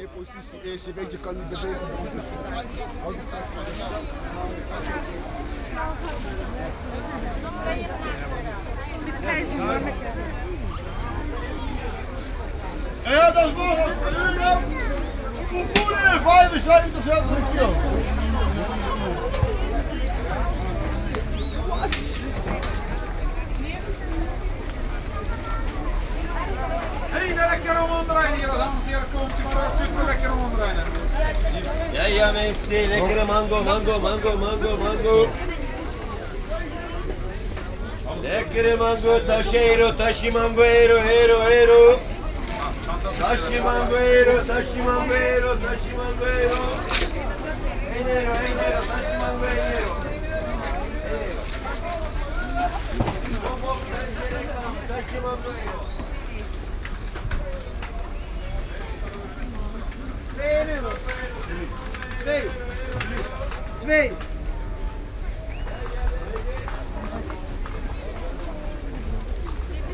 je positie is, je weet je kan niet bewegen. Ja, dat is mogelijk. Poepoene, 75 kilo. Ja, ja mensen, lekkere mango, mango, mango, mango, mango. Lekkere mango, taşero, taşı mango, ero, ero, ero. Taşı mango, ero, taşı mango, ero, taşı mango, ero. Enero, enero, taşı mango, enero. Taşı mango, ero. Twee. Twee.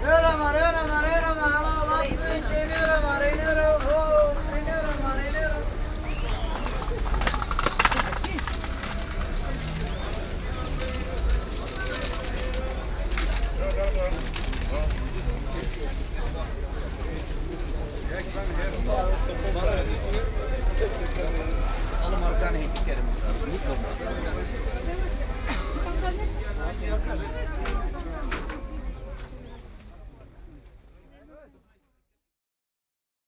Euro maar, euro maar, euro maar. Hallo, laatste beetje. 1 euro maar, 1 euro. Oh, 1 euro Marokkanen